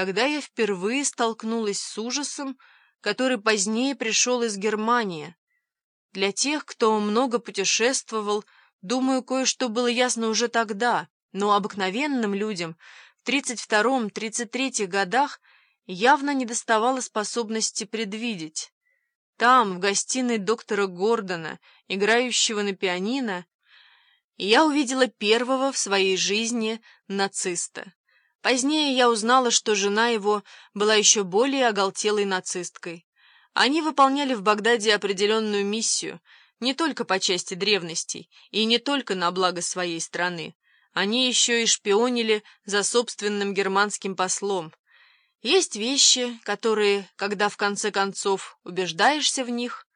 Тогда я впервые столкнулась с ужасом, который позднее пришел из Германии. Для тех, кто много путешествовал, думаю, кое-что было ясно уже тогда, но обыкновенным людям в 32-33 годах явно недоставало способности предвидеть. Там, в гостиной доктора Гордона, играющего на пианино, я увидела первого в своей жизни нациста. Позднее я узнала, что жена его была еще более оголтелой нацисткой. Они выполняли в Багдаде определенную миссию, не только по части древностей и не только на благо своей страны. Они еще и шпионили за собственным германским послом. Есть вещи, которые, когда в конце концов убеждаешься в них,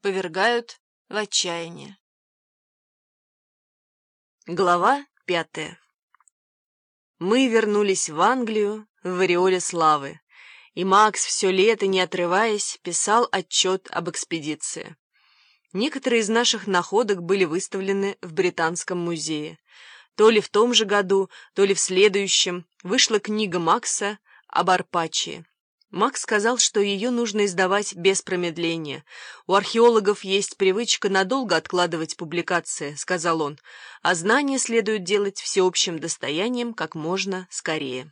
повергают в отчаяние. Глава пятая Мы вернулись в Англию в ореоле славы, и Макс все лето, не отрываясь, писал отчет об экспедиции. Некоторые из наших находок были выставлены в Британском музее. То ли в том же году, то ли в следующем вышла книга Макса об Арпачии. Макс сказал, что ее нужно издавать без промедления. «У археологов есть привычка надолго откладывать публикации», — сказал он, «а знания следует делать всеобщим достоянием как можно скорее».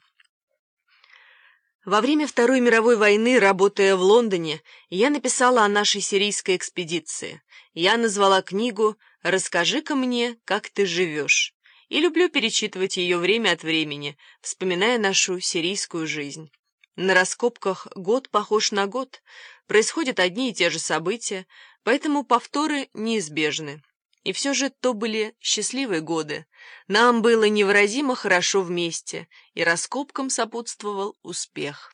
Во время Второй мировой войны, работая в Лондоне, я написала о нашей сирийской экспедиции. Я назвала книгу «Расскажи-ка мне, как ты живешь» и люблю перечитывать ее время от времени, вспоминая нашу сирийскую жизнь. На раскопках год похож на год, происходят одни и те же события, поэтому повторы неизбежны. И все же то были счастливые годы. Нам было невыразимо хорошо вместе, и раскопкам сопутствовал успех.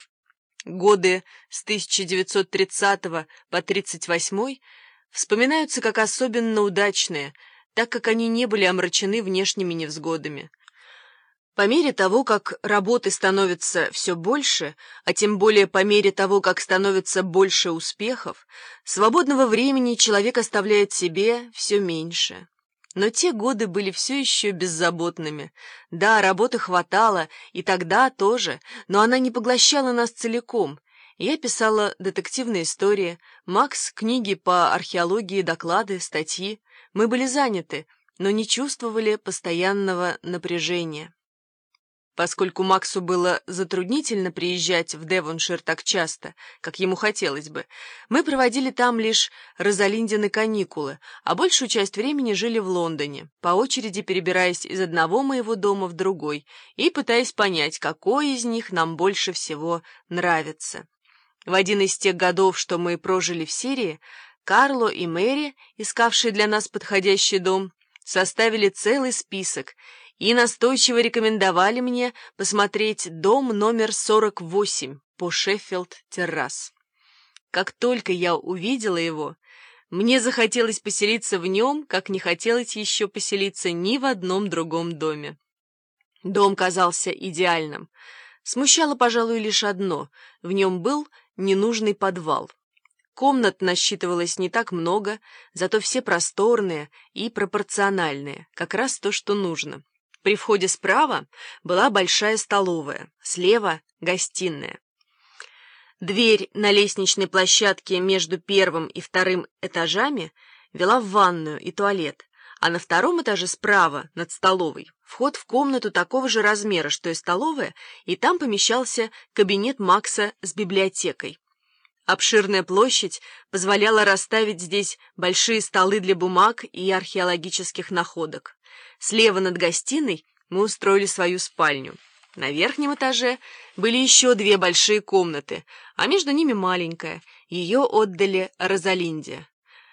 Годы с 1930 по 38 вспоминаются как особенно удачные, так как они не были омрачены внешними невзгодами. По мере того, как работы становится все больше, а тем более по мере того, как становится больше успехов, свободного времени человек оставляет себе все меньше. Но те годы были все еще беззаботными. Да, работы хватало, и тогда тоже, но она не поглощала нас целиком. Я писала детективные истории, Макс — книги по археологии, доклады, статьи. Мы были заняты, но не чувствовали постоянного напряжения. Поскольку Максу было затруднительно приезжать в Девоншир так часто, как ему хотелось бы, мы проводили там лишь Розалиндины каникулы, а большую часть времени жили в Лондоне, по очереди перебираясь из одного моего дома в другой и пытаясь понять, какой из них нам больше всего нравится. В один из тех годов, что мы прожили в Сирии, Карло и Мэри, искавшие для нас подходящий дом, составили целый список и настойчиво рекомендовали мне посмотреть дом номер 48 по Шеффилд-террас. Как только я увидела его, мне захотелось поселиться в нем, как не хотелось еще поселиться ни в одном другом доме. Дом казался идеальным. Смущало, пожалуй, лишь одно — в нем был ненужный подвал. Комнат насчитывалось не так много, зато все просторные и пропорциональные, как раз то, что нужно. При входе справа была большая столовая, слева — гостиная. Дверь на лестничной площадке между первым и вторым этажами вела в ванную и туалет, а на втором этаже справа, над столовой, вход в комнату такого же размера, что и столовая, и там помещался кабинет Макса с библиотекой. Обширная площадь позволяла расставить здесь большие столы для бумаг и археологических находок. Слева над гостиной мы устроили свою спальню. На верхнем этаже были еще две большие комнаты, а между ними маленькая. Ее отдали Розалинде.